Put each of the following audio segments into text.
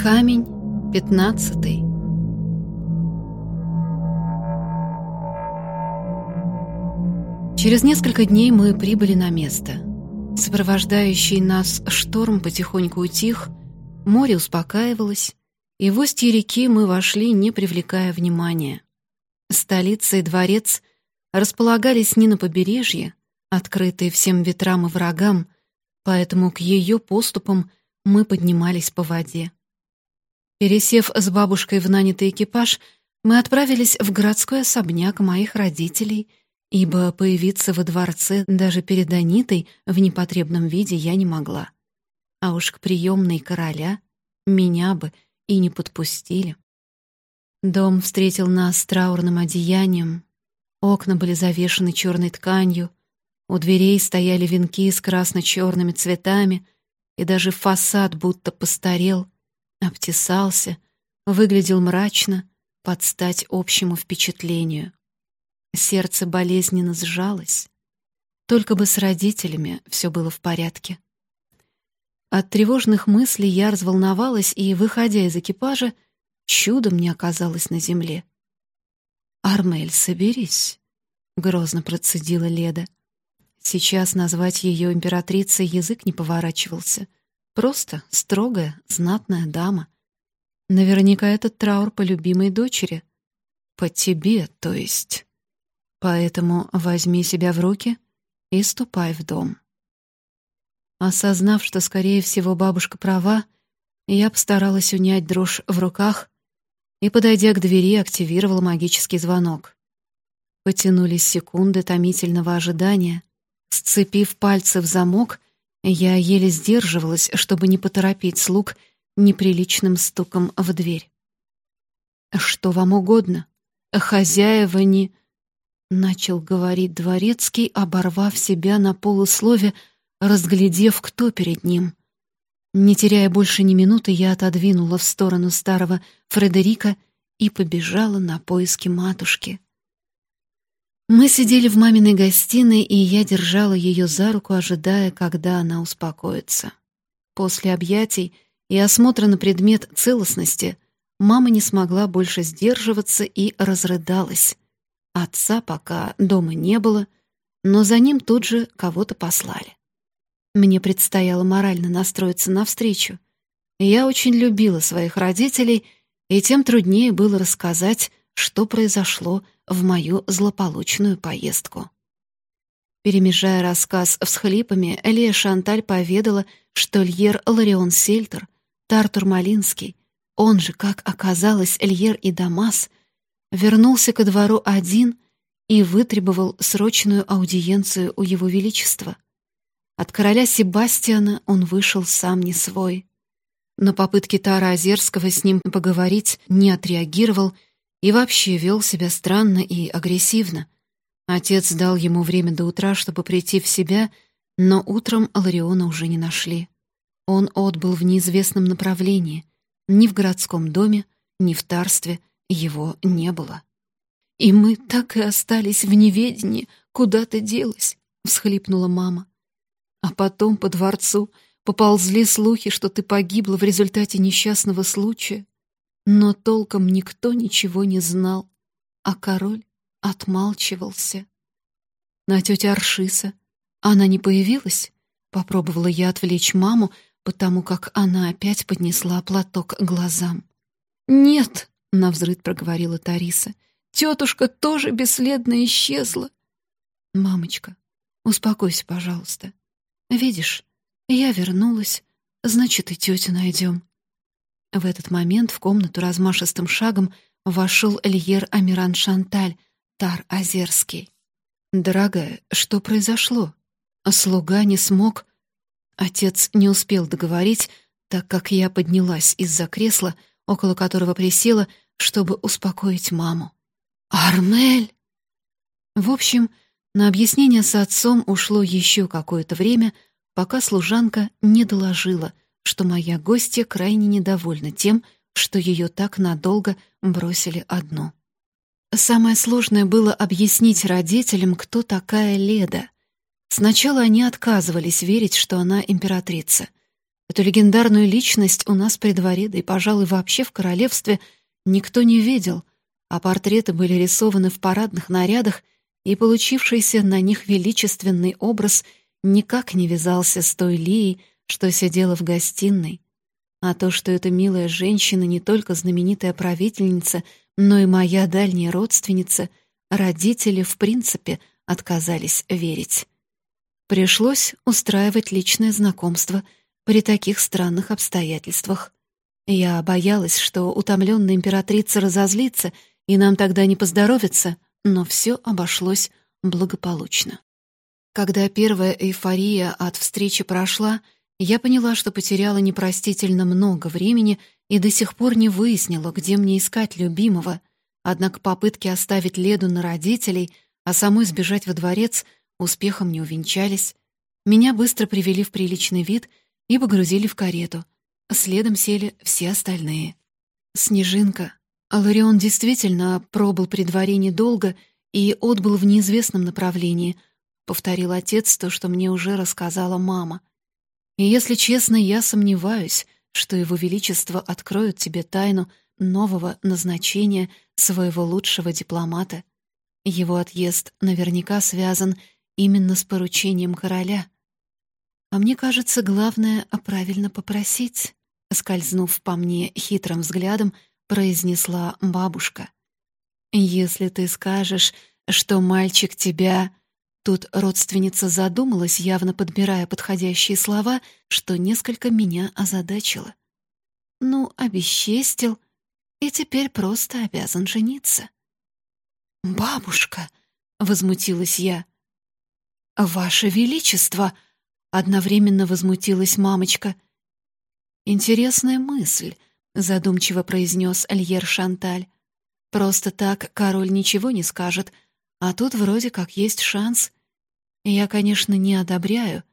Камень пятнадцатый. Через несколько дней мы прибыли на место. Сопровождающий нас шторм потихоньку утих, море успокаивалось, и в устье реки мы вошли, не привлекая внимания. Столица и дворец располагались не на побережье, открытые всем ветрам и врагам, поэтому к ее поступам мы поднимались по воде. Пересев с бабушкой в нанятый экипаж, мы отправились в городской особняк моих родителей, ибо появиться во дворце даже перед Анитой в непотребном виде я не могла. А уж к приемной короля меня бы и не подпустили. Дом встретил нас траурным одеянием, окна были завешаны черной тканью, у дверей стояли венки с красно-черными цветами, и даже фасад будто постарел, обтесался, выглядел мрачно, под стать общему впечатлению. Сердце болезненно сжалось. Только бы с родителями все было в порядке. От тревожных мыслей я разволновалась и, выходя из экипажа, чудом не оказалась на земле. «Армель, соберись», — грозно процедила Леда. Сейчас назвать ее императрицей язык не поворачивался. Просто строгая, знатная дама. Наверняка этот траур по любимой дочери. По тебе, то есть. Поэтому возьми себя в руки и ступай в дом. Осознав, что, скорее всего, бабушка права, я постаралась унять дрожь в руках и, подойдя к двери, активировала магический звонок. Потянулись секунды томительного ожидания, Сцепив пальцы в замок, я еле сдерживалась, чтобы не поторопить слуг неприличным стуком в дверь. «Что вам угодно? Хозяева не...» Начал говорить дворецкий, оборвав себя на полуслове, разглядев, кто перед ним. Не теряя больше ни минуты, я отодвинула в сторону старого Фредерика и побежала на поиски матушки. Мы сидели в маминой гостиной, и я держала ее за руку, ожидая, когда она успокоится. После объятий и осмотра на предмет целостности мама не смогла больше сдерживаться и разрыдалась. Отца пока дома не было, но за ним тут же кого-то послали. Мне предстояло морально настроиться навстречу. Я очень любила своих родителей, и тем труднее было рассказать, что произошло в мою злополучную поездку. Перемежая рассказ всхлипами, Элия Шанталь поведала, что Льер Ларион Сельтер, Тартур Малинский, он же, как оказалось, Льер и Дамас, вернулся ко двору один и вытребовал срочную аудиенцию у его величества. От короля Себастьяна он вышел сам не свой. На попытки Тара Озерского с ним поговорить не отреагировал — и вообще вел себя странно и агрессивно. Отец дал ему время до утра, чтобы прийти в себя, но утром Лариона уже не нашли. Он отбыл в неизвестном направлении. Ни в городском доме, ни в тарстве его не было. «И мы так и остались в неведении, куда ты делась», — всхлипнула мама. «А потом по дворцу поползли слухи, что ты погибла в результате несчастного случая. Но толком никто ничего не знал, а король отмалчивался. На тетя Аршиса она не появилась? Попробовала я отвлечь маму, потому как она опять поднесла платок к глазам. «Нет», — навзрыд проговорила Тариса, — «тетушка тоже бесследно исчезла». «Мамочка, успокойся, пожалуйста. Видишь, я вернулась, значит, и тетю найдем. В этот момент в комнату размашистым шагом вошел Эльер Амиран Шанталь, Тар Озерский. «Дорогая, что произошло? Слуга не смог...» Отец не успел договорить, так как я поднялась из-за кресла, около которого присела, чтобы успокоить маму. «Армель!» В общем, на объяснение с отцом ушло еще какое-то время, пока служанка не доложила — что моя гостья крайне недовольна тем, что ее так надолго бросили одну. Самое сложное было объяснить родителям, кто такая Леда. Сначала они отказывались верить, что она императрица. Эту легендарную личность у нас при дворе, да и, пожалуй, вообще в королевстве никто не видел, а портреты были рисованы в парадных нарядах, и получившийся на них величественный образ никак не вязался с той Лией, что сидела в гостиной. А то, что эта милая женщина не только знаменитая правительница, но и моя дальняя родственница, родители, в принципе, отказались верить. Пришлось устраивать личное знакомство при таких странных обстоятельствах. Я боялась, что утомленная императрица разозлится, и нам тогда не поздоровится, но все обошлось благополучно. Когда первая эйфория от встречи прошла, я поняла, что потеряла непростительно много времени и до сих пор не выяснила, где мне искать любимого. Однако попытки оставить Леду на родителей, а самой сбежать во дворец, успехом не увенчались. Меня быстро привели в приличный вид и погрузили в карету. Следом сели все остальные. Снежинка. Аларион действительно пробыл при дворе недолго и отбыл в неизвестном направлении, повторил отец то, что мне уже рассказала мама. И если честно, я сомневаюсь, что его величество откроет тебе тайну нового назначения своего лучшего дипломата. Его отъезд наверняка связан именно с поручением короля. А мне кажется, главное — правильно попросить, скользнув по мне хитрым взглядом, произнесла бабушка. «Если ты скажешь, что мальчик тебя...» Тут родственница задумалась, явно подбирая подходящие слова, что несколько меня озадачило. «Ну, обесчестил, и теперь просто обязан жениться». «Бабушка!» — возмутилась я. «Ваше Величество!» — одновременно возмутилась мамочка. «Интересная мысль», — задумчиво произнес Альер Шанталь. «Просто так король ничего не скажет, а тут вроде как есть шанс. Я, конечно, не одобряю,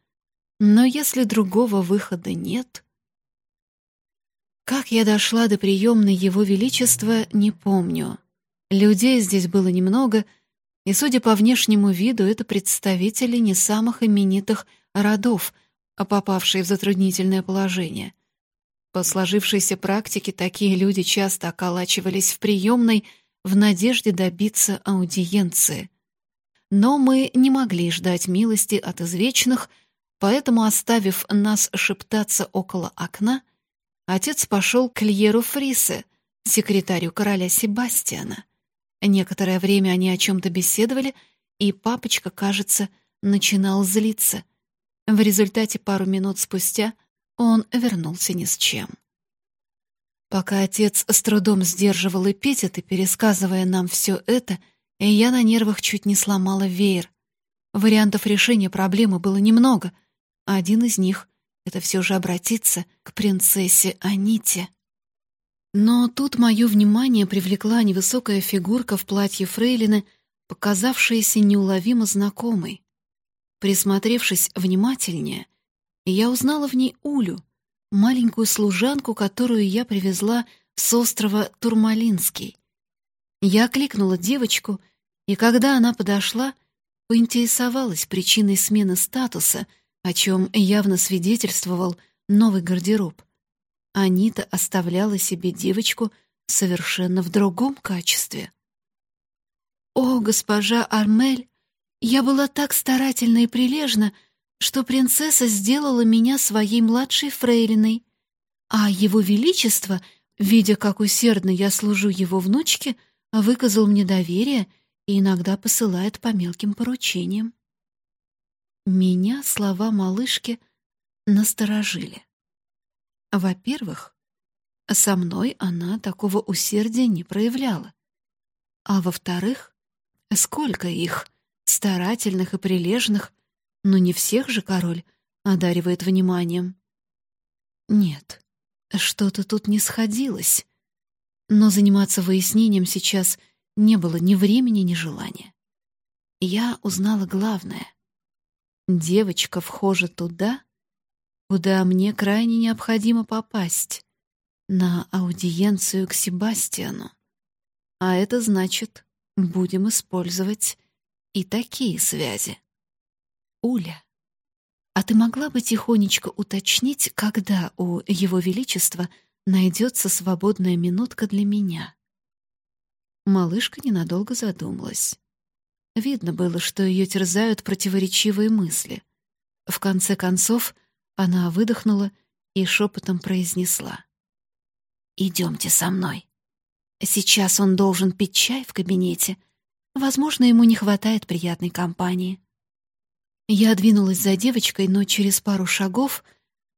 но если другого выхода нет... Как я дошла до приемной Его Величества, не помню. Людей здесь было немного, и, судя по внешнему виду, это представители не самых именитых родов, а попавшие в затруднительное положение. По сложившейся практике такие люди часто околачивались в приемной в надежде добиться аудиенции. Но мы не могли ждать милости от извечных, поэтому, оставив нас шептаться около окна, отец пошел к Льеру Фрисе, секретарю короля Себастьяна. Некоторое время они о чем-то беседовали, и папочка, кажется, начинал злиться. В результате пару минут спустя он вернулся ни с чем. Пока отец с трудом сдерживал эпитеты, пересказывая нам все это — и я на нервах чуть не сломала веер. Вариантов решения проблемы было немного. Один из них — это все же обратиться к принцессе Аните. Но тут мое внимание привлекла невысокая фигурка в платье фрейлины, показавшаяся неуловимо знакомой. Присмотревшись внимательнее, я узнала в ней Улю, маленькую служанку, которую я привезла с острова Турмалинский. Я окликнула девочку, и когда она подошла, поинтересовалась причиной смены статуса, о чем явно свидетельствовал новый гардероб. Анита оставляла себе девочку совершенно в другом качестве. «О, госпожа Армель, я была так старательна и прилежна, что принцесса сделала меня своей младшей фрейлиной, а его величество, видя, как усердно я служу его внучке, — выказал мне доверие и иногда посылает по мелким поручениям. Меня слова малышки насторожили. Во-первых, со мной она такого усердия не проявляла. А во-вторых, сколько их, старательных и прилежных, но не всех же король одаривает вниманием. Нет, что-то тут не сходилось. Но заниматься выяснением сейчас не было ни времени, ни желания. Я узнала главное. Девочка вхожа туда, куда мне крайне необходимо попасть, на аудиенцию к Себастьяну. А это значит, будем использовать и такие связи. Уля. А ты могла бы тихонечко уточнить, когда у Его Величества найдется свободная минутка для меня?» Малышка ненадолго задумалась. Видно было, что ее терзают противоречивые мысли. В конце концов, она выдохнула и шепотом произнесла. «Идемте со мной. Сейчас он должен пить чай в кабинете. Возможно, ему не хватает приятной компании». Я двинулась за девочкой, но через пару шагов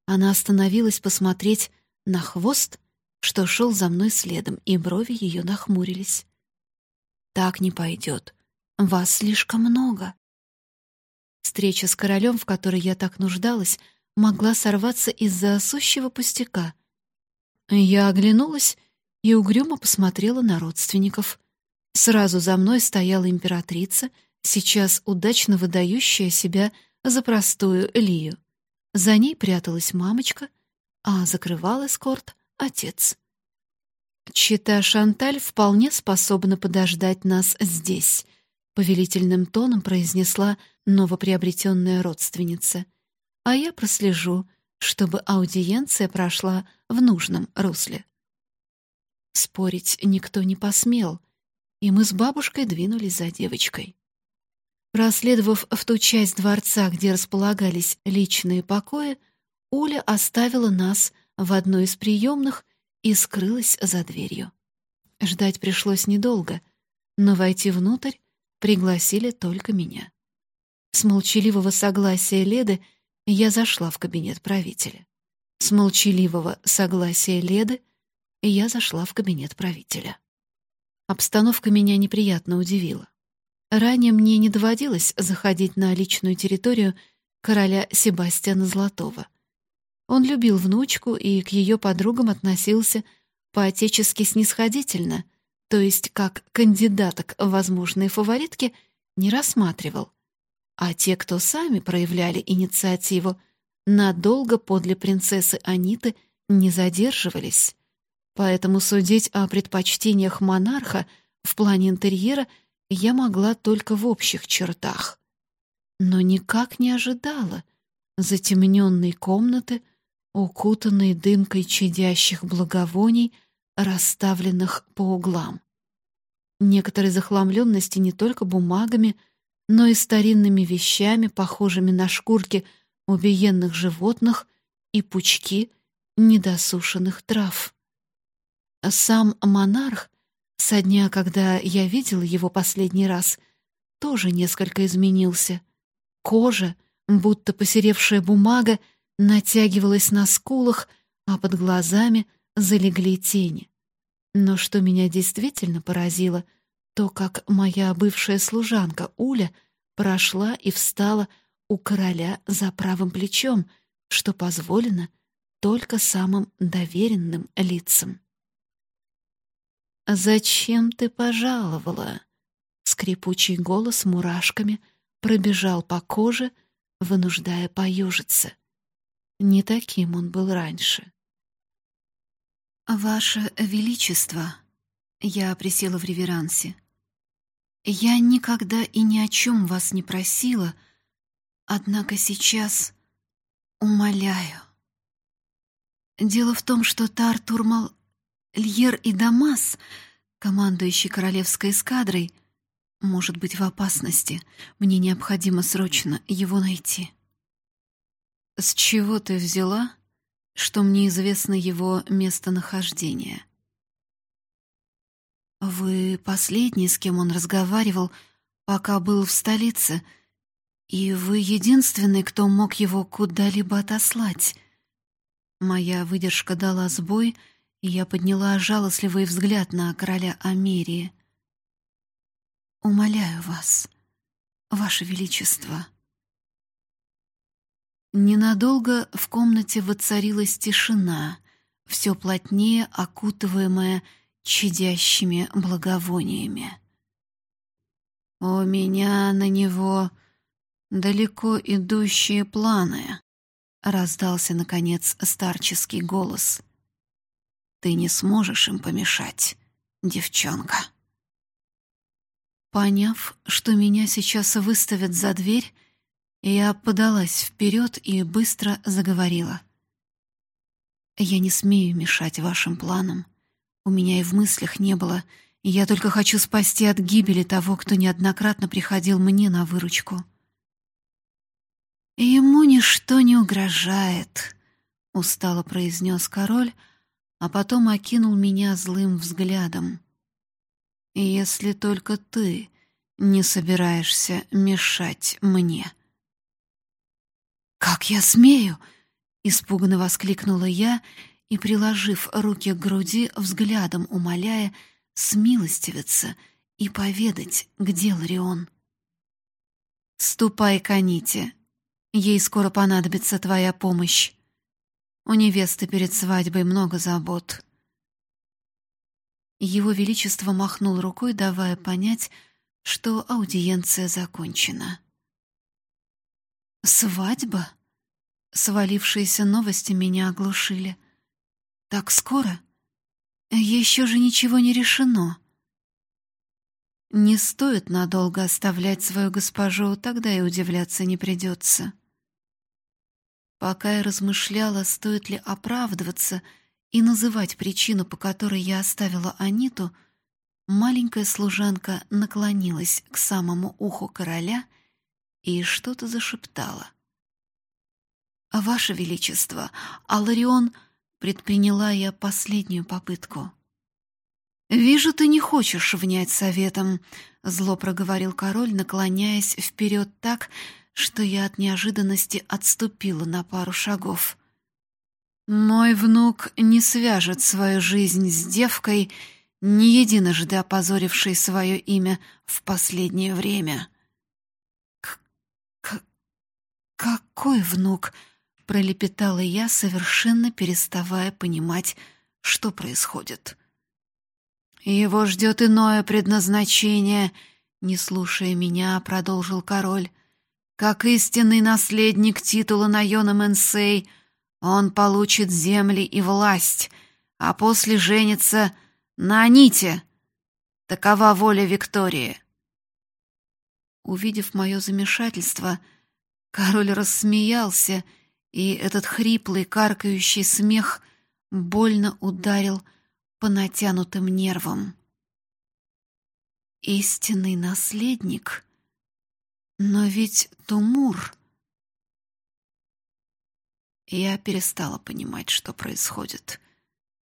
она остановилась посмотреть на хвост, что шел за мной следом, и брови ее нахмурились. «Так не пойдет. Вас слишком много». Встреча с королем, в которой я так нуждалась, могла сорваться из-за сущего пустяка. Я оглянулась и угрюмо посмотрела на родственников. Сразу за мной стояла императрица — сейчас удачно выдающая себя за простую Лию. За ней пряталась мамочка, а закрывал эскорт отец. Чита Шанталь вполне способна подождать нас здесь, повелительным тоном произнесла новоприобретенная родственница. А я прослежу, чтобы аудиенция прошла в нужном русле. Спорить никто не посмел, и мы с бабушкой двинулись за девочкой. Проследовав в ту часть дворца, где располагались личные покои, Уля оставила нас в одной из приемных и скрылась за дверью. Ждать пришлось недолго, но войти внутрь пригласили только меня. С молчаливого согласия Леды я зашла в кабинет правителя. С молчаливого согласия Леды я зашла в кабинет правителя. Обстановка меня неприятно удивила. Ранее мне не доводилось заходить на личную территорию короля Себастьяна Золотого. Он любил внучку и к ее подругам относился по-отечески снисходительно, то есть как кандидаток в возможные фаворитки не рассматривал. А те, кто сами проявляли инициативу, надолго подле принцессы Аниты не задерживались. Поэтому судить о предпочтениях монарха в плане интерьера — я могла только в общих чертах, но никак не ожидала затемненной комнаты, укутанной дымкой чадящих благовоний, расставленных по углам. Некоторой захламленности не только бумагами, но и старинными вещами, похожими на шкурки убиенных животных и пучки недосушенных трав. Сам монарх со дня, когда я видела его последний раз, тоже несколько изменился. Кожа, будто посеревшая бумага, натягивалась на скулах, а под глазами залегли тени. Но что меня действительно поразило, то, как моя бывшая служанка Уля прошла и встала у короля за правым плечом, что позволено только самым доверенным лицам. «Зачем ты пожаловала?» Скрипучий голос мурашками пробежал по коже, вынуждая поюжиться. Не таким он был раньше. «Ваше Величество!» Я присела в реверансе. «Я никогда и ни о чем вас не просила, однако сейчас умоляю. Дело в том, что Тартурмал Льер и Дамас, командующий королевской эскадрой, может быть в опасности. Мне необходимо срочно его найти. С чего ты взяла, что мне известно его местонахождение? Вы последний, с кем он разговаривал, пока был в столице, и вы единственный, кто мог его куда-либо отослать. Моя выдержка дала сбой — и я подняла жалостливый взгляд на короля Америи. «Умоляю вас, ваше величество». Ненадолго в комнате воцарилась тишина, все плотнее окутываемая чадящими благовониями. «У меня на него далеко идущие планы», — раздался, наконец, старческий голос. Ты не сможешь им помешать, девчонка. Поняв, что меня сейчас выставят за дверь, Я подалась вперед и быстро заговорила. «Я не смею мешать вашим планам. У меня и в мыслях не было. Я только хочу спасти от гибели того, кто неоднократно приходил мне на выручку». «Ему ничто не угрожает», — устало произнес король, а потом окинул меня злым взглядом. «Если только ты не собираешься мешать мне». «Как я смею!» — испуганно воскликнула я и, приложив руки к груди, взглядом умоляя смилостивиться и поведать, где Ларион. «Ступай к Аните. Ей скоро понадобится твоя помощь. У невесты перед свадьбой много забот». Его Величество махнул рукой, давая понять, что аудиенция закончена. Свадьба? Свалившиеся новости меня оглушили. Так скоро? Еще же ничего не решено. Не стоит надолго оставлять свою госпожу, тогда и удивляться не придется. Пока я размышляла, стоит ли оправдываться и называть причину, по которой я оставила Аниту, маленькая служанка наклонилась к самому уху короля и что-то зашептала. «А «Ваше Величество, Аларион...» — предприняла я последнюю попытку. «Вижу, ты не хочешь внять советом», — зло проговорил король, наклоняясь вперед так, что я от неожиданности отступила на пару шагов. «Мой внук не свяжет свою жизнь с девкой, не единожды опозорившей свое имя в последнее время». «Какой внук?» — пролепетала я, совершенно переставая понимать, что происходит. «Его ждет иное предназначение», — не слушая меня, продолжил король. «Как истинный наследник титула Найона Менсей, он получит земли и власть, а после женится на Аните. Такова воля Виктории». Увидев мое замешательство, — Король рассмеялся, и этот хриплый, каркающий смех больно ударил по натянутым нервам. Истинный наследник? Но ведь Тумур... Я перестала понимать, что происходит.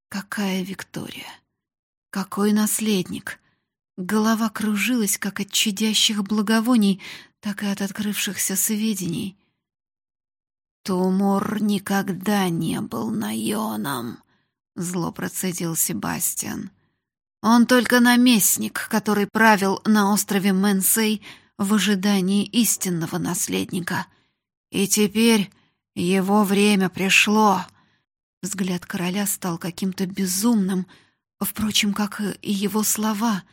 Какая Виктория? Какой наследник? Голова кружилась, как от чадящих благовоний, так и от открывшихся сведений. «Тумор никогда не был наёном», — зло процедил Себастьян. «Он только наместник, который правил на острове Мэнсей в ожидании истинного наследника. И теперь его время пришло». Взгляд короля стал каким-то безумным, впрочем, как и его слова.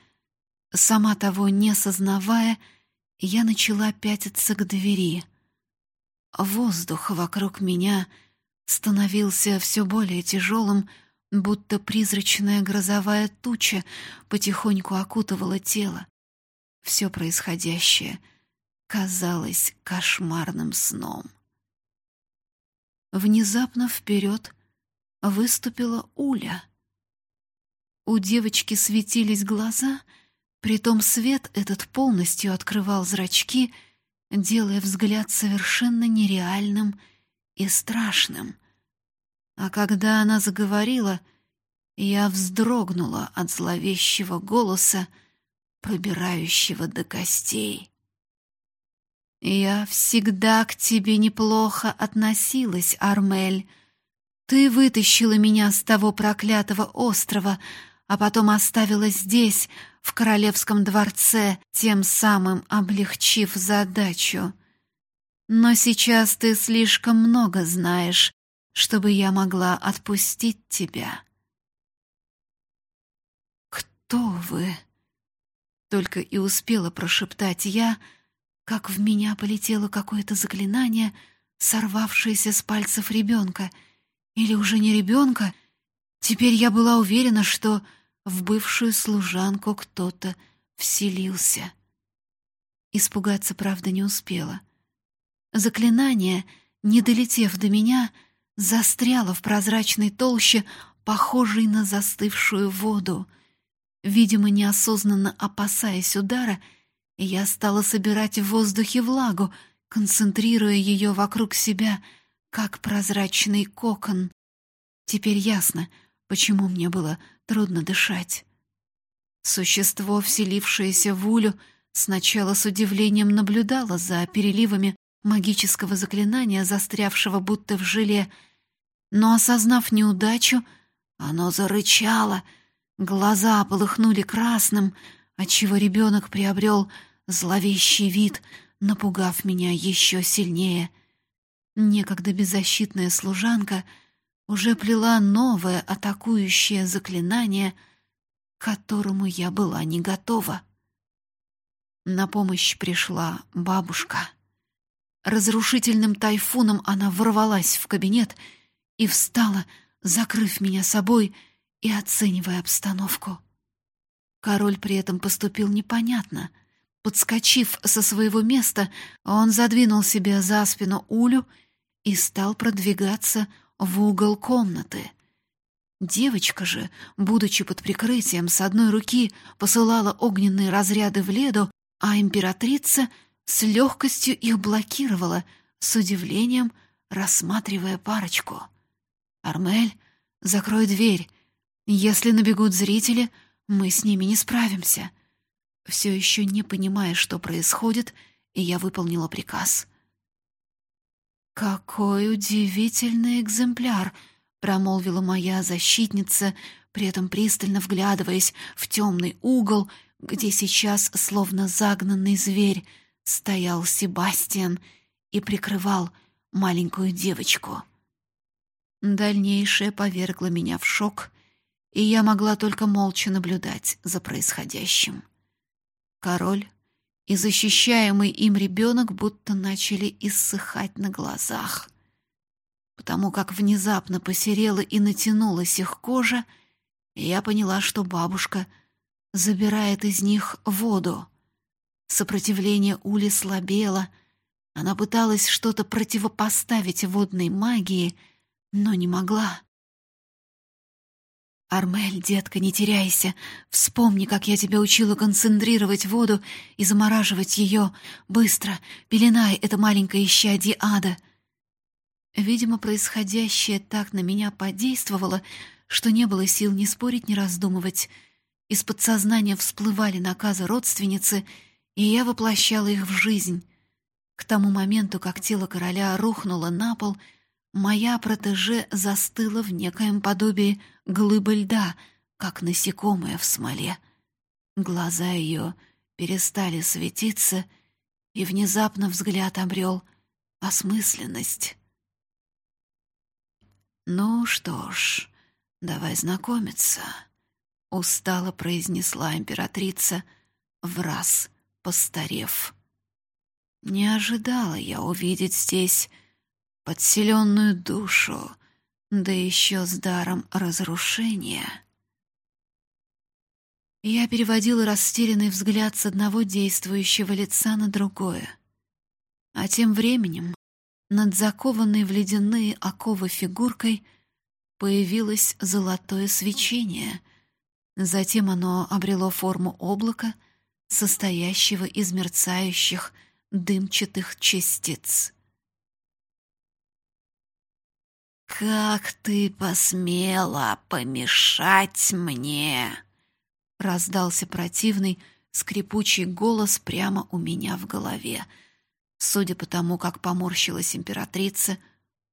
Сама того не сознавая, — я начала пятиться к двери. Воздух вокруг меня становился все более тяжелым, будто призрачная грозовая туча потихоньку окутывала тело. Все происходящее казалось кошмарным сном. Внезапно вперед выступила Уля. У девочки светились глаза — Притом свет этот полностью открывал зрачки, делая взгляд совершенно нереальным и страшным. А когда она заговорила, я вздрогнула от зловещего голоса, пробирающего до костей. «Я всегда к тебе неплохо относилась, Армель. Ты вытащила меня с того проклятого острова, а потом оставила здесь, в королевском дворце, тем самым облегчив задачу. Но сейчас ты слишком много знаешь, чтобы я могла отпустить тебя. Кто вы? Только и успела прошептать я, как в меня полетело какое-то заклинание, сорвавшееся с пальцев ребенка. Или уже не ребенка. Теперь я была уверена, что в бывшую служанку кто-то вселился. Испугаться, правда, не успела. Заклинание, не долетев до меня, застряло в прозрачной толще, похожей на застывшую воду. Видимо, неосознанно опасаясь удара, я стала собирать в воздухе влагу, концентрируя ее вокруг себя, как прозрачный кокон. Теперь ясно, почему мне было трудно дышать. Существо, вселившееся в Улю, сначала с удивлением наблюдало за переливами магического заклинания, застрявшего будто в желе, но, осознав неудачу, оно зарычало, глаза полыхнули красным, отчего ребенок приобрел зловещий вид, напугав меня еще сильнее. Некогда беззащитная служанка уже плела новое атакующее заклинание, к которому я была не готова. На помощь пришла бабушка. Разрушительным тайфуном она ворвалась в кабинет и встала, закрыв меня собой и оценивая обстановку. Король при этом поступил непонятно. Подскочив со своего места, он задвинул себе за спину Улю и стал продвигаться в угол комнаты. Девочка же, будучи под прикрытием, с одной руки посылала огненные разряды в леду, а императрица с легкостью их блокировала, с удивлением рассматривая парочку. «Армель, закрой дверь. Если набегут зрители, мы с ними не справимся». Все еще не понимая, что происходит, и я выполнила приказ. «Какой удивительный экземпляр!» — промолвила моя защитница, при этом пристально вглядываясь в темный угол, где сейчас, словно загнанный зверь, стоял Себастьян и прикрывал маленькую девочку. Дальнейшее повергло меня в шок, и я могла только молча наблюдать за происходящим. Король и защищаемый им ребенок будто начали иссыхать на глазах. Потому как внезапно посерела и натянулась их кожа, я поняла, что бабушка забирает из них воду. Сопротивление Ули слабело, она пыталась что-то противопоставить водной магии — но не могла. «Армель, детка, не теряйся. Вспомни, как я тебя учила концентрировать воду и замораживать ее. Быстро, пеленай это маленькое исчадье ада». Видимо, происходящее так на меня подействовало, что не было сил ни спорить, ни раздумывать. Из подсознания всплывали наказы родственницы, и я воплощала их в жизнь. К тому моменту, как тело короля рухнуло на пол — Моя протеже застыла в некоем подобии глыбы льда, как насекомое в смоле. Глаза ее перестали светиться, и внезапно взгляд обрел осмысленность. «Ну что ж, давай знакомиться», — устало произнесла императрица, в раз постарев. «Не ожидала я увидеть здесь подселенную душу, да еще с даром разрушения. Я переводила растерянный взгляд с одного действующего лица на другое. А тем временем над закованной в ледяные оковы фигуркой появилось золотое свечение. Затем оно обрело форму облака, состоящего из мерцающих дымчатых частиц. «Как ты посмела помешать мне?» Раздался противный, скрипучий голос прямо у меня в голове. Судя по тому, как поморщилась императрица,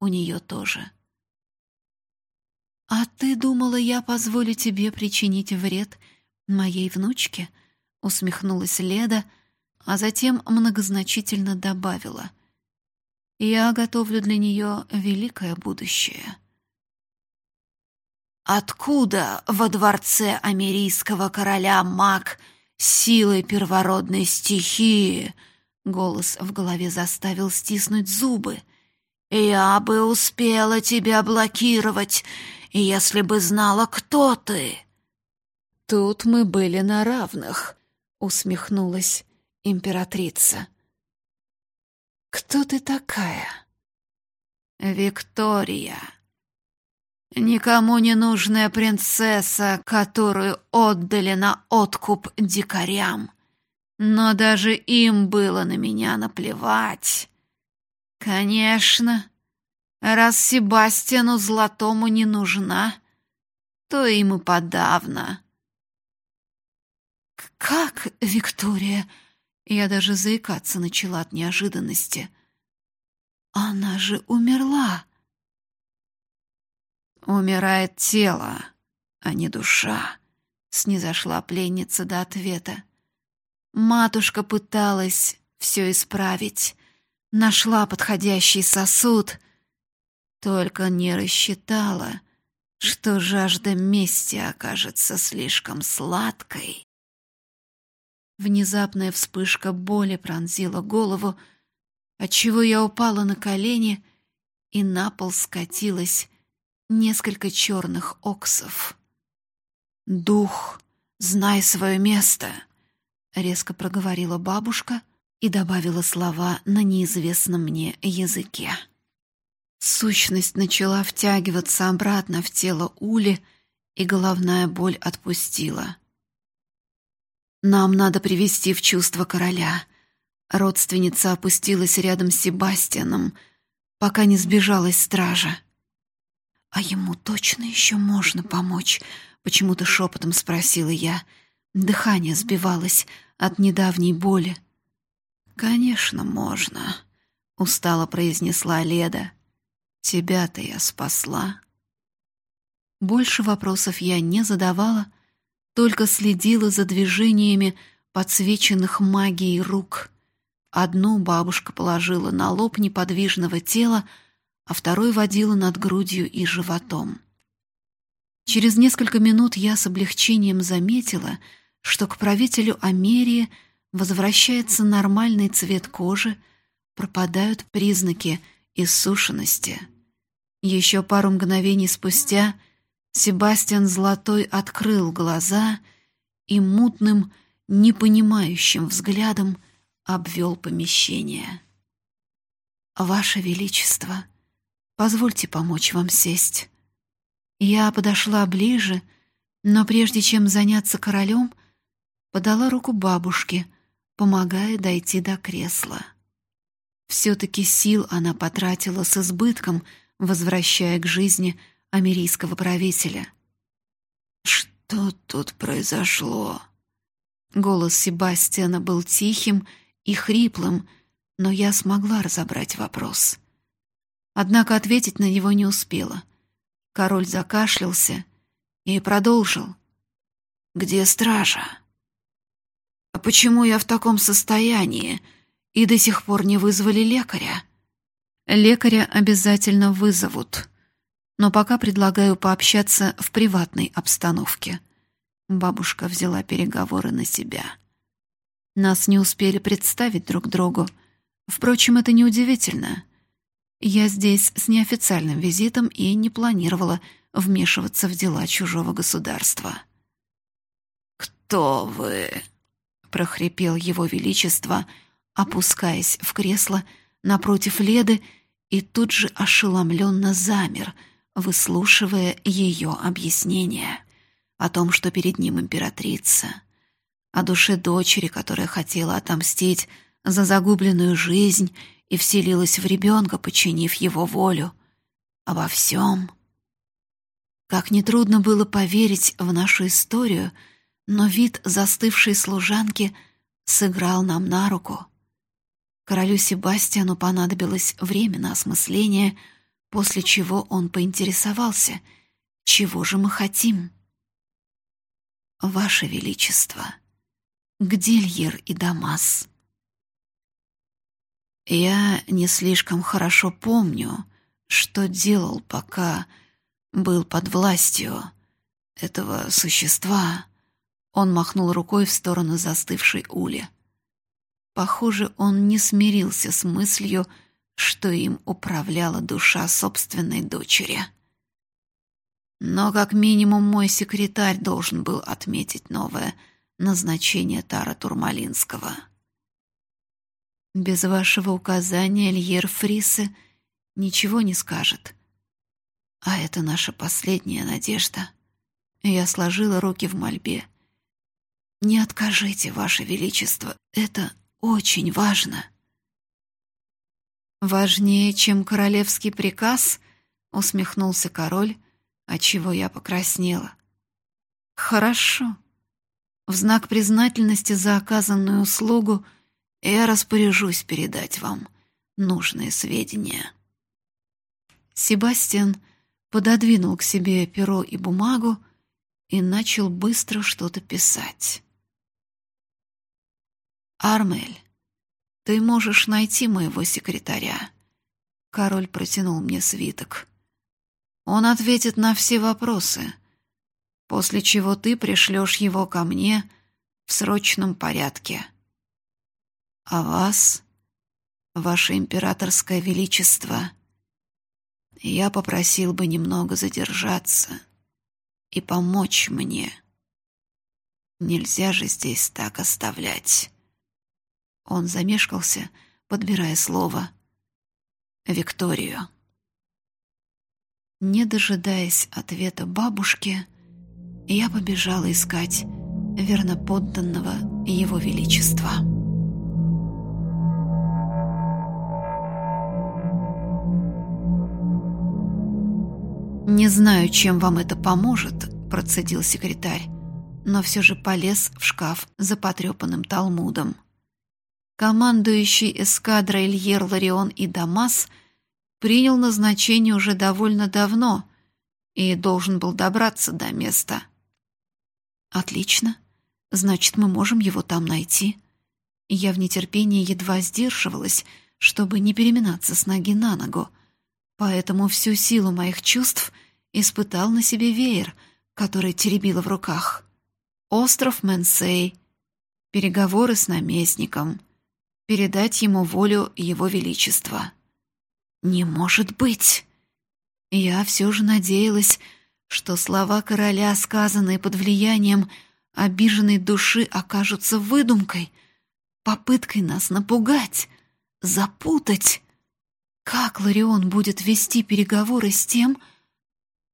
у нее тоже. «А ты думала, я позволю тебе причинить вред моей внучке?» — усмехнулась Леда, а затем многозначительно добавила. Я готовлю для нее великое будущее. Откуда во дворце америйского короля маг силой первородной стихии? Голос в голове заставил стиснуть зубы. Я бы успела тебя блокировать, если бы знала, кто ты. Тут мы были на равных, усмехнулась императрица. «Кто ты такая?» «Виктория. Никому не нужная принцесса, которую отдали на откуп дикарям. Но даже им было на меня наплевать. Конечно, раз Себастьяну Златому не нужна, то им и подавно». «Как, Виктория?» Я даже заикаться начала от неожиданности. «Она же умерла!» «Умирает тело, а не душа», — снизошла пленница до ответа. Матушка пыталась все исправить, нашла подходящий сосуд, только не рассчитала, что жажда мести окажется слишком сладкой. Внезапная вспышка боли пронзила голову, отчего я упала на колени, и на пол скатилось несколько черных оксов. «Дух, знай свое место!» — резко проговорила бабушка и добавила слова на неизвестном мне языке. Сущность начала втягиваться обратно в тело Ули, и головная боль отпустила. Нам надо привести в чувство короля. Родственница опустилась рядом с Себастьяном, пока не сбежалась стража. А ему точно еще можно помочь, почему-то шепотом спросила я. Дыхание сбивалось от недавней боли. Конечно, можно, устало произнесла Леда. Тебя-то я спасла. Больше вопросов я не задавала, только следила за движениями подсвеченных магией рук. Одну бабушка положила на лоб неподвижного тела, а второй водила над грудью и животом. Через несколько минут я с облегчением заметила, что к правителю Америи возвращается нормальный цвет кожи, пропадают признаки иссушенности. Еще пару мгновений спустя — Себастьян Золотой открыл глаза и мутным, непонимающим взглядом обвел помещение. «Ваше Величество, позвольте помочь вам сесть». Я подошла ближе, но прежде чем заняться королем, подала руку бабушке, помогая дойти до кресла. Все-таки сил она потратила с избытком, возвращая к жизни америйского правителя. «Что тут произошло?» Голос Себастьяна был тихим и хриплым, но я смогла разобрать вопрос. Однако ответить на него не успела. Король закашлялся и продолжил. «Где стража? А почему я в таком состоянии и до сих пор не вызвали лекаря?» «Лекаря обязательно вызовут», но пока предлагаю пообщаться в приватной обстановке. Бабушка взяла переговоры на себя. Нас не успели представить друг другу. Впрочем, это неудивительно. Я здесь с неофициальным визитом и не планировала вмешиваться в дела чужого государства. «Кто вы?» — прохрипел его величество, опускаясь в кресло напротив Леды и тут же ошеломленно замер — выслушивая ее объяснение о том, что перед ним императрица, о душе дочери, которая хотела отомстить за загубленную жизнь и вселилась в ребенка, подчинив его волю, обо всем. Как нетрудно было поверить в нашу историю, но вид застывшей служанки сыграл нам на руку. Королю Себастьяну понадобилось время на осмысление — после чего он поинтересовался, чего же мы хотим. «Ваше Величество, где Льер и Дамас?» Я не слишком хорошо помню, что делал, пока был под властью этого существа. Он махнул рукой в сторону застывшей ули. Похоже, он не смирился с мыслью, что им управляла душа собственной дочери. Но как минимум мой секретарь должен был отметить новое назначение Тара Турмалинского. Без вашего указания Льер Фрисе ничего не скажет. А это наша последняя надежда. Я сложила руки в мольбе. Не откажите, ваше величество, это очень важно. Важнее, чем королевский приказ, усмехнулся король, отчего я покраснела. Хорошо. В знак признательности за оказанную услугу я распоряжусь передать вам нужные сведения. Себастьян пододвинул к себе перо и бумагу и начал быстро что-то писать. Армель, ты можешь найти моего секретаря. Король протянул мне свиток. Он ответит на все вопросы, после чего ты пришлешь его ко мне в срочном порядке. А вас, ваше императорское величество, я попросил бы немного задержаться и помочь мне. Нельзя же здесь так оставлять. Он замешкался, подбирая слово. Викторию. Не дожидаясь ответа бабушки, я побежала искать верноподданного Его Величества. «Не знаю, чем вам это поможет», — процедил секретарь, но все же полез в шкаф за потрепанным талмудом. Командующий эскадрой Ильер Ларион и Дамас — принял назначение уже довольно давно и должен был добраться до места. Отлично. Значит, мы можем его там найти. Я в нетерпении едва сдерживалась, чтобы не переминаться с ноги на ногу, поэтому всю силу моих чувств испытал на себе веер, который теребила в руках. Остров Менсей, переговоры с наместником, передать ему волю его величества. Не может быть! Я все же надеялась, что слова короля, сказанные под влиянием обиженной души, окажутся выдумкой, попыткой нас напугать, запутать. Как Ларион будет вести переговоры с тем,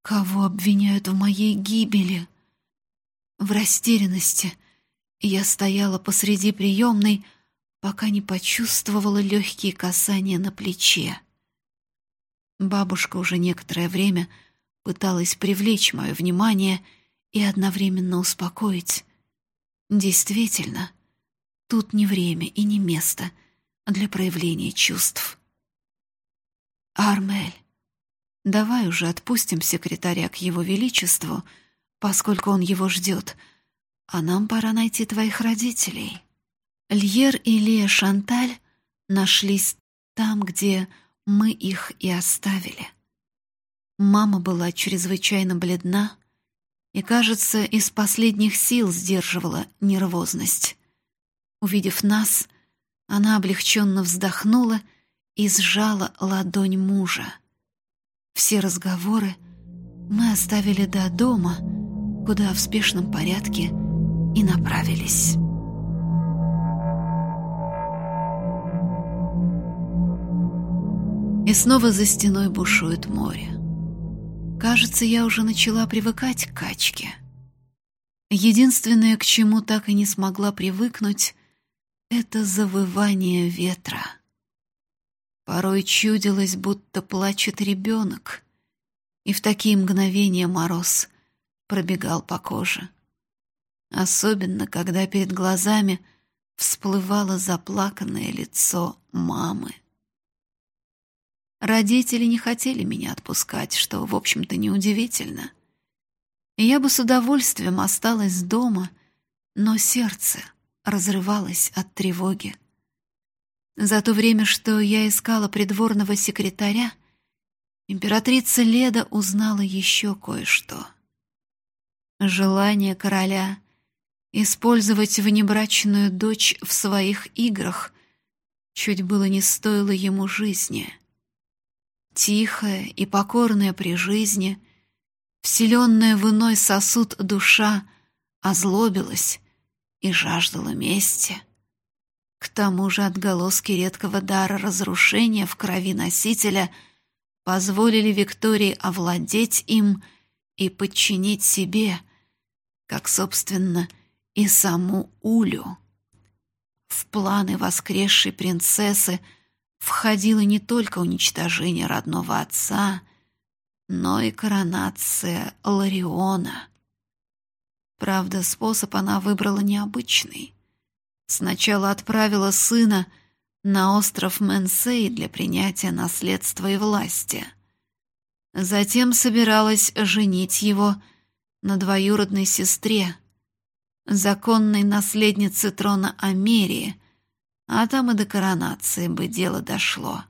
кого обвиняют в моей гибели? В растерянности я стояла посреди приемной, пока не почувствовала легкие касания на плече. Бабушка уже некоторое время пыталась привлечь мое внимание и одновременно успокоить. Действительно, тут не время и не место для проявления чувств. Армель, давай уже отпустим секретаря к его величеству, поскольку он его ждет, а нам пора найти твоих родителей. Льер и Лия Шанталь нашлись там, где мы их и оставили. Мама была чрезвычайно бледна и, кажется, из последних сил сдерживала нервозность. Увидев нас, она облегченно вздохнула и сжала ладонь мужа. Все разговоры мы оставили до дома, куда в спешном порядке и направились. И снова за стеной бушует море. Кажется, я уже начала привыкать к качке. Единственное, к чему так и не смогла привыкнуть, это завывание ветра. Порой чудилось, будто плачет ребенок, и в такие мгновения мороз пробегал по коже. Особенно, когда перед глазами всплывало заплаканное лицо мамы. Родители не хотели меня отпускать, что, в общем-то, неудивительно. Я бы с удовольствием осталась дома, но сердце разрывалось от тревоги. За то время, что я искала придворного секретаря, императрица Леда узнала еще кое-что. Желание короля использовать внебрачную дочь в своих играх чуть было не стоило ему жизни — Тихая и покорная при жизни, вселенная в иной сосуд душа, озлобилась и жаждала мести. К тому же отголоски редкого дара разрушения в крови носителя позволили Виктории овладеть им и подчинить себе, как, собственно, и саму Улю. В планы воскресшей принцессы входило не только уничтожение родного отца, но и коронация Лариона. Правда, способ она выбрала необычный. Сначала отправила сына на остров Менсей для принятия наследства и власти. Затем собиралась женить его на двоюродной сестре, законной наследнице трона Америи, а там и до коронации бы дело дошло.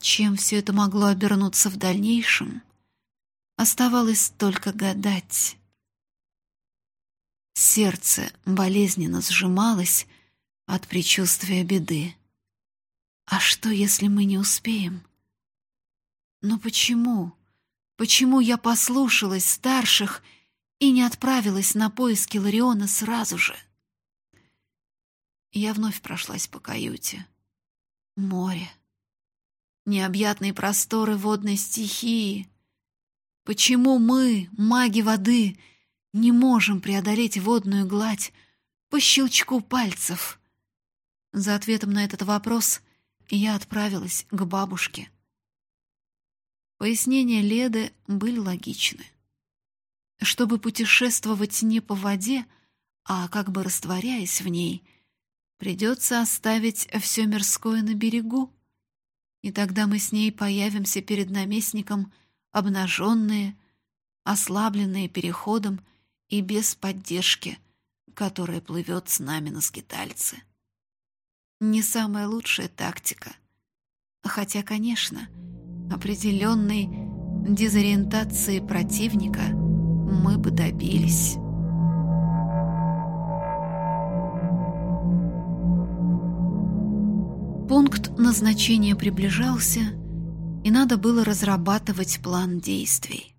Чем все это могло обернуться в дальнейшем, оставалось только гадать. Сердце болезненно сжималось от предчувствия беды. А что, если мы не успеем? Но почему? Почему я послушалась старших и не отправилась на поиски Лариона сразу же? Я вновь прошлась по каюте. Море. Необъятные просторы водной стихии. Почему мы, маги воды, не можем преодолеть водную гладь по щелчку пальцев? За ответом на этот вопрос я отправилась к бабушке. Пояснения Леды были логичны. Чтобы путешествовать не по воде, а как бы растворяясь в ней, придется оставить все мирское на берегу, и тогда мы с ней появимся перед наместником обнаженные, ослабленные переходом и без поддержки, которая плывет с нами на скитальцы. Не самая лучшая тактика. Хотя, конечно, определенной дезориентации противника мы бы добились. Пункт назначения приближался, и надо было разрабатывать план действий.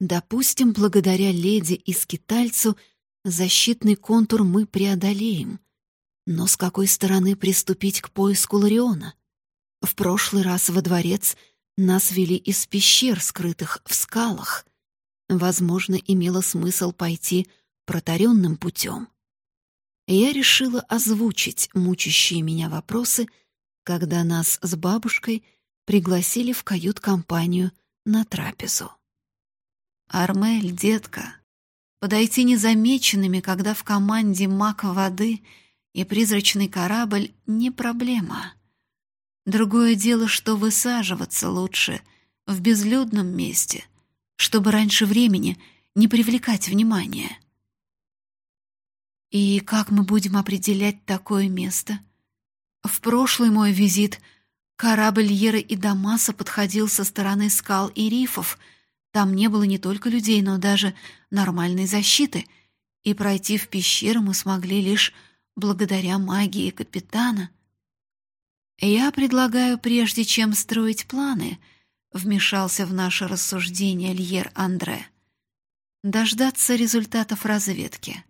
Допустим, благодаря леди и скитальцу защитный контур мы преодолеем. Но с какой стороны приступить к поиску Лариона? В прошлый раз во дворец нас вели из пещер, скрытых в скалах. Возможно, имело смысл пойти протаренным путем. Я решила озвучить мучащие меня вопросы, когда нас с бабушкой пригласили в кают-компанию на трапезу. «Армель, детка, подойти незамеченными, когда в команде маг воды и призрачный корабль — не проблема. Другое дело, что высаживаться лучше в безлюдном месте, чтобы раньше времени не привлекать внимания. И как мы будем определять такое место? В прошлый мой визит корабль Еры и Дамаса подходил со стороны скал и рифов. Там не было не только людей, но даже нормальной защиты, и пройти в пещеру мы смогли лишь благодаря магии капитана. «Я предлагаю, прежде чем строить планы», — вмешался в наше рассуждение Льер Андре, «дождаться результатов разведки».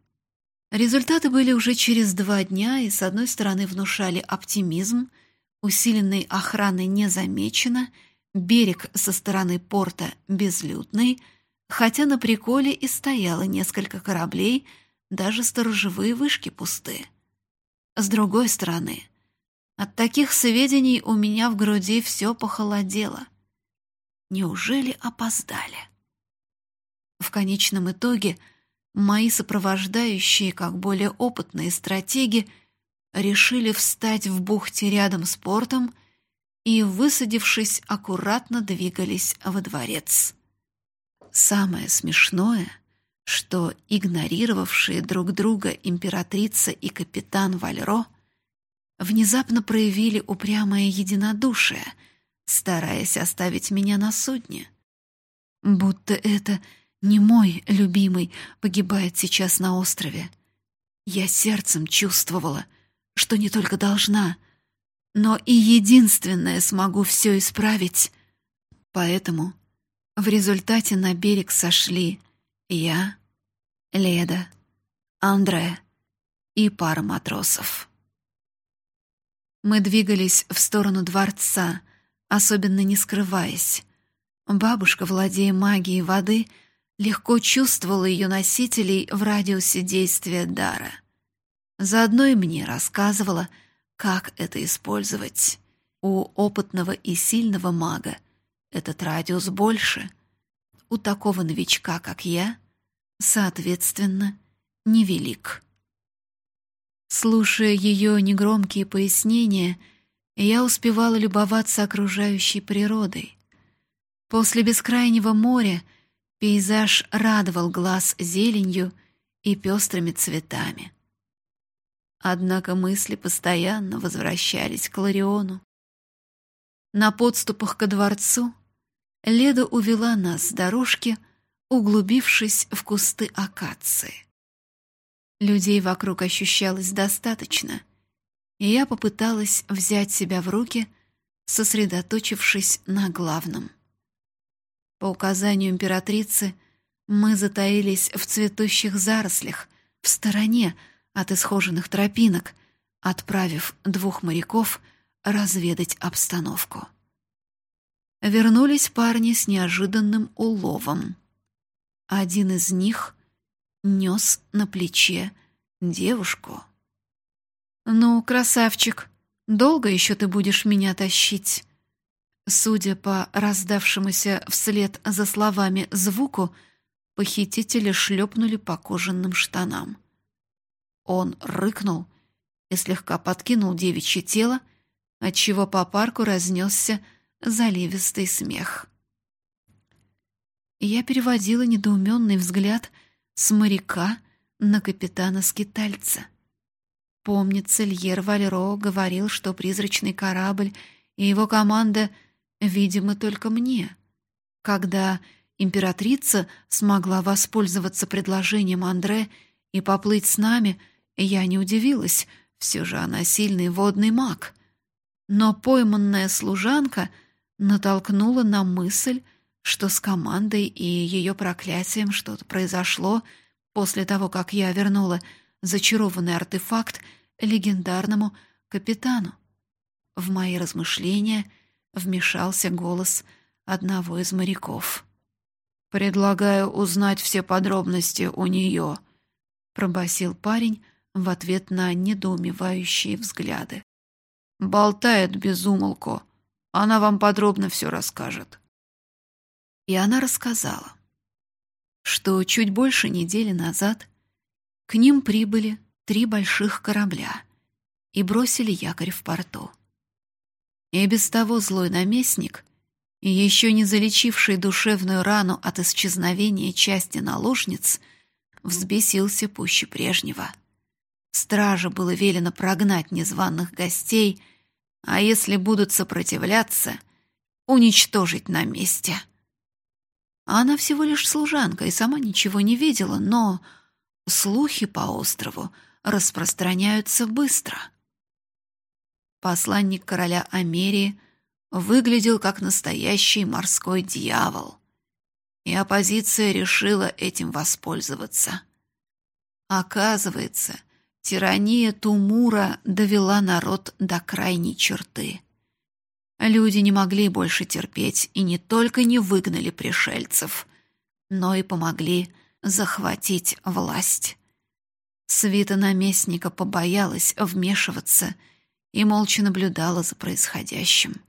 Результаты были уже через два дня и, с одной стороны, внушали оптимизм, усиленной охраны не замечено, берег со стороны порта безлюдный, хотя на приколе и стояло несколько кораблей, даже сторожевые вышки пусты. С другой стороны — от таких сведений у меня в груди все похолодело. Неужели опоздали? В конечном итоге мои сопровождающие, как более опытные стратеги, решили встать в бухте рядом с портом и, высадившись, аккуратно двигались во дворец. Самое смешное, что игнорировавшие друг друга императрица и капитан Вальро — внезапно проявили упрямое единодушие, стараясь оставить меня на судне. Будто это не мой любимый погибает сейчас на острове. Я сердцем чувствовала, что не только должна, но и единственное смогу все исправить. Поэтому в результате на берег сошли я, Леда, Андре и пара матросов. Мы двигались в сторону дворца, особенно не скрываясь. Бабушка, владея магией воды, легко чувствовала ее носителей в радиусе действия дара. Заодно и мне рассказывала, как это использовать. У опытного и сильного мага этот радиус больше. У такого новичка, как я, соответственно, невелик. Слушая ее негромкие пояснения, я успевала любоваться окружающей природой. После бескрайнего моря пейзаж радовал глаз зеленью и пестрыми цветами. Однако мысли постоянно возвращались к Лариону. На подступах ко дворцу Леда увела нас с дорожки, углубившись в кусты акации. Людей вокруг ощущалось достаточно, и я попыталась взять себя в руки, сосредоточившись на главном. По указанию императрицы мы затаились в цветущих зарослях, в стороне от исхоженных тропинок, отправив двух моряков разведать обстановку. Вернулись парни с неожиданным уловом. Один из них нес на плече девушку. «Ну, красавчик, долго еще ты будешь меня тащить?» Судя по раздавшемуся вслед за словами звуку, похитители шлепнули по кожаным штанам. Он рыкнул и слегка подкинул девичье тело, отчего по парку разнесся заливистый смех. Я переводила недоуменный взгляд с моряка на капитана-скитальца. Помнится, Льер Вальро говорил, что призрачный корабль и его команда видимы только мне. Когда императрица смогла воспользоваться предложением Андре и поплыть с нами — я не удивилась, все же она сильный водный маг. Но пойманная служанка натолкнула на мысль, что с командой и ее проклятием что-то произошло после того, как я вернула зачарованный артефакт легендарному капитану. В мои размышления вмешался голос одного из моряков. «Предлагаю узнать все подробности у нее», — пробасил парень, в ответ на недоумевающие взгляды. «Болтает без умолку. Она вам подробно все расскажет». И она рассказала, что чуть больше недели назад к ним прибыли три больших корабля и бросили якорь в порту. И без того злой наместник, еще не залечивший душевную рану от исчезновения части наложниц, взбесился пуще прежнего — Страже было велено прогнать незваных гостей, а если будут сопротивляться, уничтожить на месте. Она всего лишь служанка и сама ничего не видела, но слухи по острову распространяются быстро. Посланник короля Америи выглядел как настоящий морской дьявол, и оппозиция решила этим воспользоваться. Оказывается, Тирания Тумура довела народ до крайней черты. Люди не могли больше терпеть и не только не выгнали пришельцев, но и помогли захватить власть. Свита наместника побоялась вмешиваться и молча наблюдала за происходящим.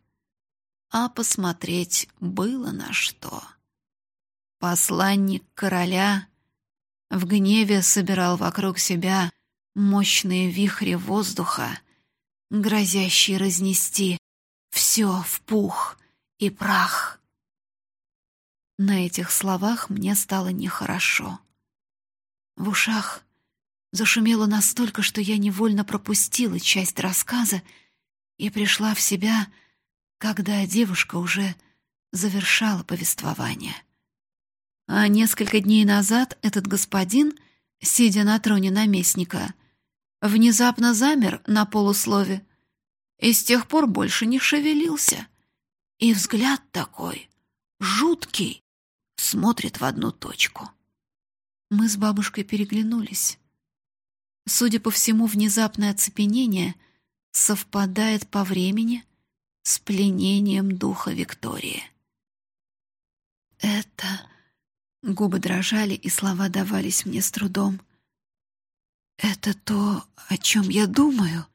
А посмотреть было на что. Посланник короля в гневе собирал вокруг себя мощные вихри воздуха, грозящие разнести все в пух и прах. На этих словах мне стало нехорошо. В ушах зашумело настолько, что я невольно пропустила часть рассказа и пришла в себя, когда девушка уже завершала повествование. А несколько дней назад этот господин, сидя на троне наместника, — внезапно замер на полуслове и с тех пор больше не шевелился. И взгляд такой, жуткий, смотрит в одну точку. Мы с бабушкой переглянулись. Судя по всему, внезапное оцепенение совпадает по времени с пленением духа Виктории. Это... Губы дрожали, и слова давались мне с трудом. Это то, о чем я думаю?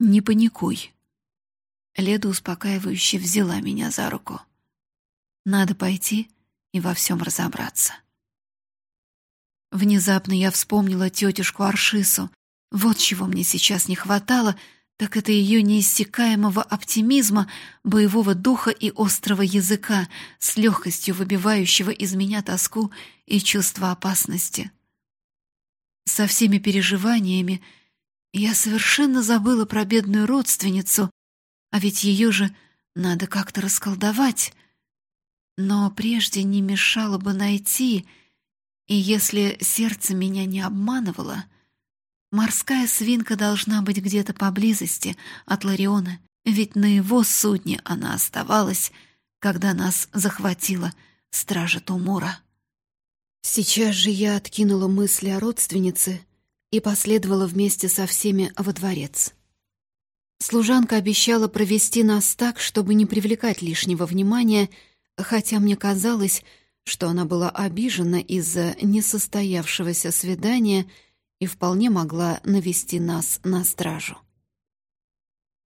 Не паникуй. Леда успокаивающе взяла меня за руку. Надо пойти и во всем разобраться. Внезапно я вспомнила тетушку Аршису. Вот чего мне сейчас не хватало, так это ее неиссякаемого оптимизма, боевого духа и острого языка, с легкостью выбивающего из меня тоску и чувство опасности. Со всеми переживаниями я совершенно забыла про бедную родственницу, а ведь ее же надо как-то расколдовать. Но прежде не мешало бы найти, и если сердце меня не обманывало, морская свинка должна быть где-то поблизости от Лариона, ведь на его судне она оставалась, когда нас захватила стража Тумура. Сейчас же я откинула мысли о родственнице и последовала вместе со всеми во дворец. Служанка обещала провести нас так, чтобы не привлекать лишнего внимания, хотя мне казалось, что она была обижена из-за несостоявшегося свидания и вполне могла навести нас на стражу.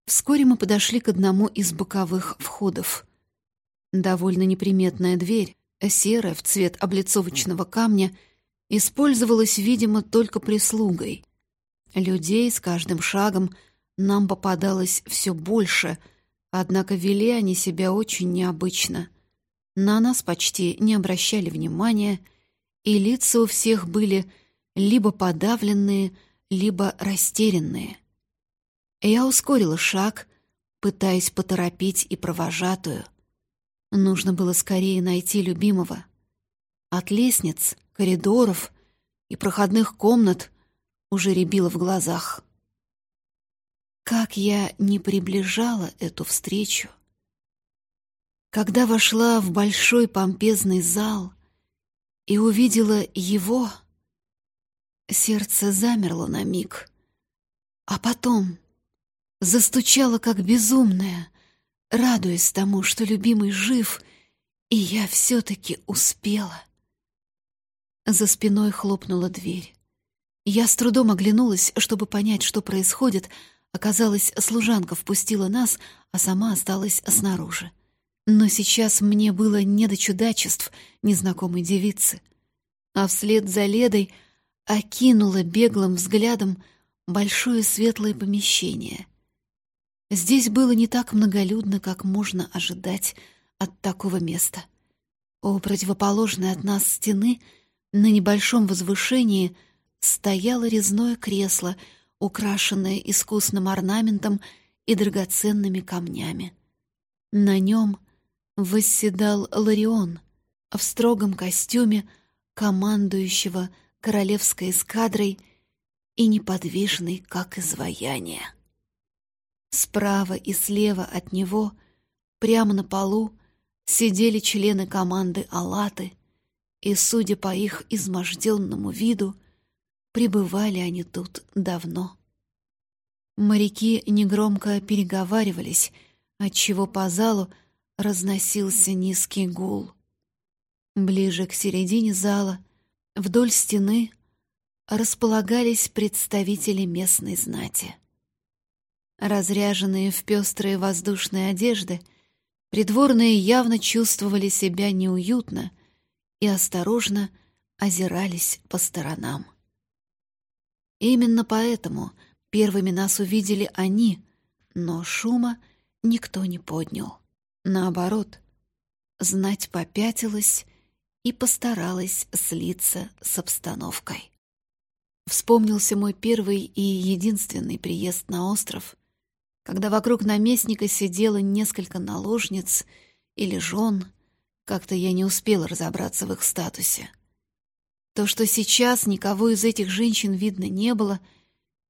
Вскоре мы подошли к одному из боковых входов. Довольно неприметная дверь, серая в цвет облицовочного камня, использовалась, видимо, только прислугой. Людей с каждым шагом — нам попадалось все больше, однако вели они себя очень необычно. На нас почти не обращали внимания, и лица у всех были либо подавленные, либо растерянные. Я ускорила шаг, пытаясь поторопить и провожатую. Нужно было скорее найти любимого. От лестниц, коридоров и проходных комнат уже рябило в глазах. Как я не приближала эту встречу. Когда вошла в большой помпезный зал и увидела его, сердце замерло на миг, а потом застучало как безумное, радуясь тому, что любимый жив, и я все-таки успела. За спиной хлопнула дверь. Я с трудом оглянулась, чтобы понять, что происходит, Оказалось, служанка впустила нас, а сама осталась снаружи. Но сейчас мне было не до чудачеств незнакомой девицы. А вслед за Ледой окинула беглым взглядом большое светлое помещение. Здесь было не так многолюдно, как можно ожидать от такого места. У противоположной от нас стены на небольшом возвышении стояло резное кресло — украшенное искусным орнаментом и драгоценными камнями. На нем восседал Ларион в строгом костюме командующего королевской эскадрой и неподвижный, как изваяние. Справа и слева от него, прямо на полу, сидели члены команды Алаты, и, судя по их изможденному виду, Пребывали они тут давно. Моряки негромко переговаривались, отчего по залу разносился низкий гул. Ближе к середине зала, вдоль стены, располагались представители местной знати. Разряженные в пестрые воздушные одежды, придворные явно чувствовали себя неуютно и осторожно озирались по сторонам. Именно поэтому первыми нас увидели они, но шума никто не поднял. Наоборот, знать попятилась и постаралась слиться с обстановкой. Вспомнился мой первый и единственный приезд на остров, когда вокруг наместника сидело несколько наложниц или жен, как-то я не успела разобраться в их статусе. То, что сейчас никого из этих женщин видно не было,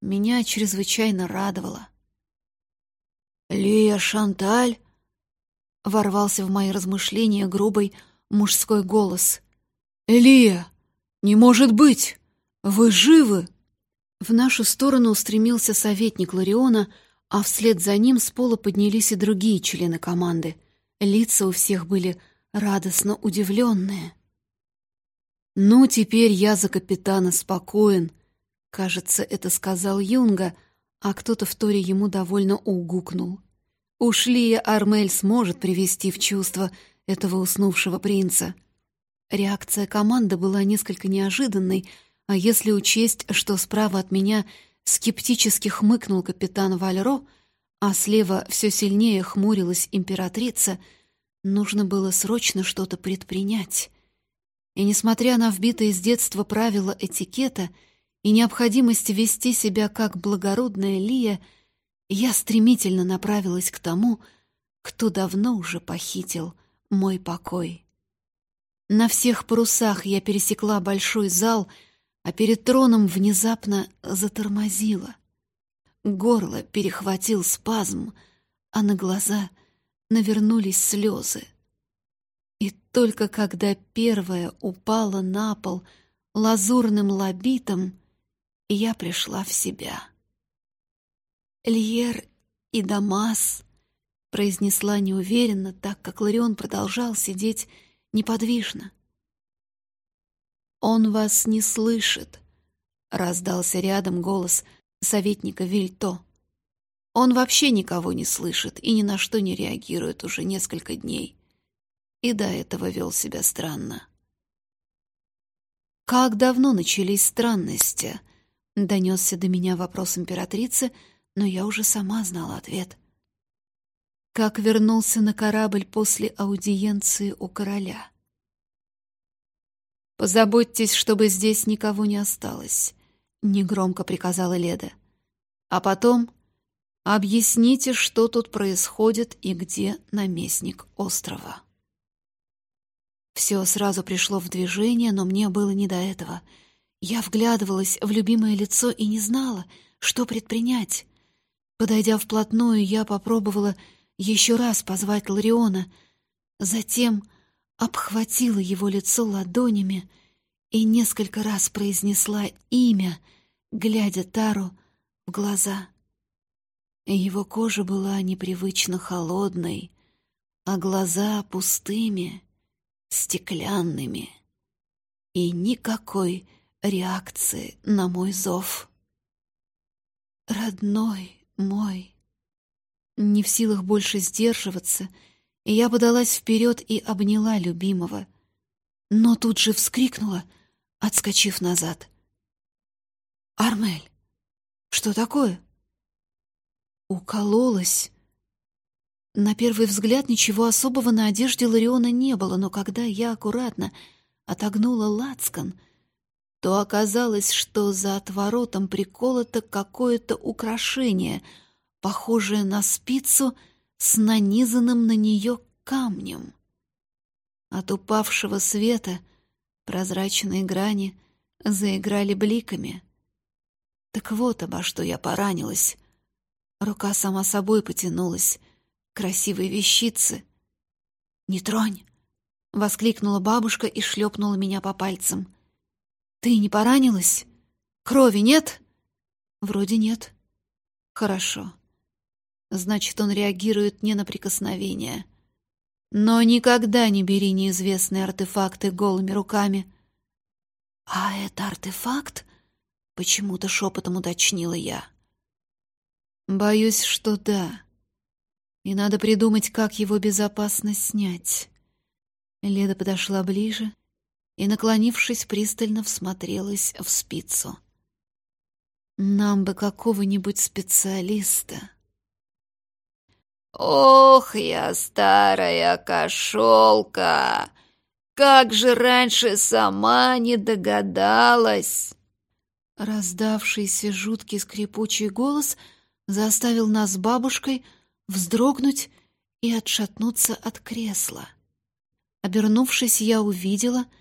меня чрезвычайно радовало. «Лия Шанталь!» — ворвался в мои размышления грубый мужской голос. «Лия! Не может быть! Вы живы!» В нашу сторону устремился советник Лариона, а вслед за ним с пола поднялись и другие члены команды. Лица у всех были радостно удивленные. «Ну, теперь я за капитана спокоен», — кажется, это сказал Юнга, а кто-то в торе ему довольно угукнул. Уж Лия Армель сможет привести в чувство этого уснувшего принца. Реакция команды была несколько неожиданной, а если учесть, что справа от меня скептически хмыкнул капитан Вальро, а слева все сильнее хмурилась императрица, нужно было срочно что-то предпринять. И несмотря на вбитые с детства правила этикета и необходимость вести себя как благородная Лия — я стремительно направилась к тому, кто давно уже похитил мой покой. На всех парусах я пересекла большой зал, а перед троном внезапно затормозила. Горло перехватил спазм, а на глаза навернулись слезы. И только когда первая упала на пол лазурным лабитом, я пришла в себя. Льер и Дамас, произнесла неуверенно, так как Ларион продолжал сидеть неподвижно. Он вас не слышит, раздался рядом голос советника Вильто. Он вообще никого не слышит и ни на что не реагирует уже несколько дней. И до этого вел себя странно. Как давно начались странности? Донесся до меня вопрос императрицы, но я уже сама знала ответ. Как вернулся на корабль после аудиенции у короля? «Позаботьтесь, чтобы здесь никого не осталось», — негромко приказала Леда. «А потом объясните, что тут происходит и где наместник острова». Все сразу пришло в движение, но мне было не до этого. Я вглядывалась в любимое лицо и не знала, что предпринять. Подойдя вплотную, я попробовала еще раз позвать Лариона, затем обхватила его лицо ладонями и несколько раз произнесла имя, глядя Тару в глаза. Его кожа была непривычно холодной, а глаза пустыми, стеклянными, и никакой реакции на мой зов. «Родной!» Мой. Не в силах больше сдерживаться, я подалась вперед и обняла любимого, но тут же вскрикнула, отскочив назад. «Армель, что такое?» Укололась. На первый взгляд ничего особого на одежде Лариона не было, но когда я аккуратно отогнула лацкан, то оказалось, что за отворотом приколото какое-то украшение, похожее на спицу с нанизанным на нее камнем. От упавшего света прозрачные грани заиграли бликами. Так вот обо что я поранилась. Рука сама собой потянулась к красивой вещице. «Не тронь!» — воскликнула бабушка и шлепнула меня по пальцам. Ты не поранилась? Крови нет? Вроде нет. Хорошо. Значит, он реагирует не на прикосновение. Но никогда не бери неизвестные артефакты голыми руками. А это артефакт? Почему-то шепотом уточнила я. Боюсь, что да. И надо придумать, как его безопасно снять. Леда подошла ближе и, наклонившись, пристально всмотрелась в спицу. «Нам бы какого-нибудь специалиста». «Ох, я старая кошелка! Как же раньше сама не догадалась!» Раздавшийся жуткий скрипучий голос заставил нас с бабушкой вздрогнуть и отшатнуться от кресла. Обернувшись, я увидела —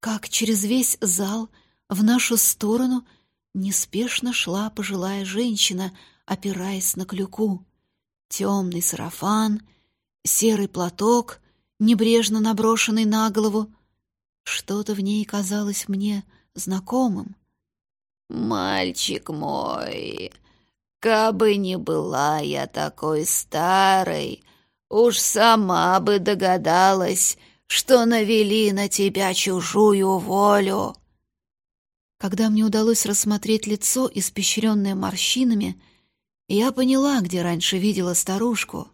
как через весь зал в нашу сторону неспешно шла пожилая женщина, опираясь на клюку. Темный сарафан, серый платок, небрежно наброшенный на голову. Что-то в ней казалось мне знакомым. «Мальчик мой, Кабы не была я такой старой, уж сама бы догадалась, что навели на тебя чужую волю. Когда мне удалось рассмотреть лицо, испещренное морщинами, я поняла, где раньше видела старушку.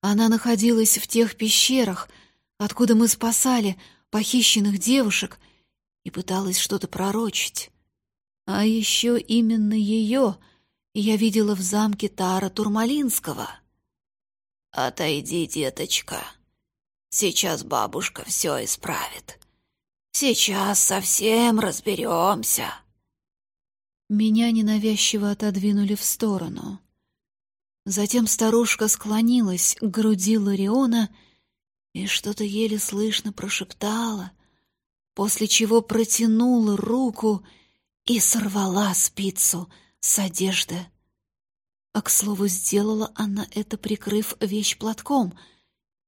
Она находилась в тех пещерах, откуда мы спасали похищенных девушек, и пыталась что-то пророчить. А еще именно ее я видела в замке Тара Турмалинского. «Отойди, деточка. Сейчас бабушка все исправит. Сейчас совсем разберемся». Меня ненавязчиво отодвинули в сторону. Затем старушка склонилась к груди Лариона и что-то еле слышно прошептала, после чего протянула руку и сорвала спицу с одежды. А, к слову, сделала она это, прикрыв вещь платком,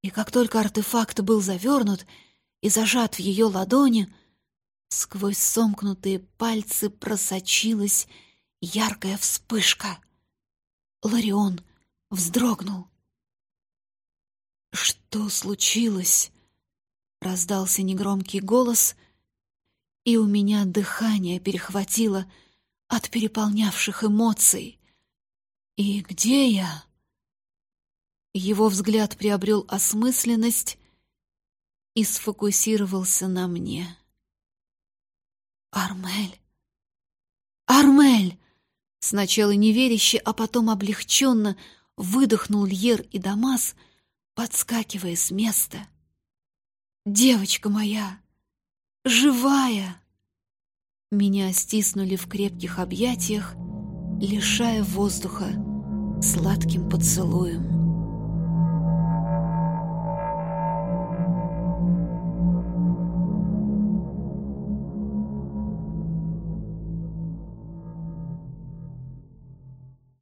и как только артефакт был завернут и зажат в ее ладони, сквозь сомкнутые пальцы просочилась яркая вспышка. Ларион вздрогнул. «Что случилось?» — раздался негромкий голос, и у меня дыхание перехватило от переполнявших эмоций. «И где я?» Его взгляд приобрел осмысленность и сфокусировался на мне. «Армель! Армель!» Сначала неверяще, а потом облегченно выдохнул Льер и Дамас, подскакивая с места. «Девочка моя! Живая!» Меня стиснули в крепких объятиях, лишая воздуха сладким поцелуем.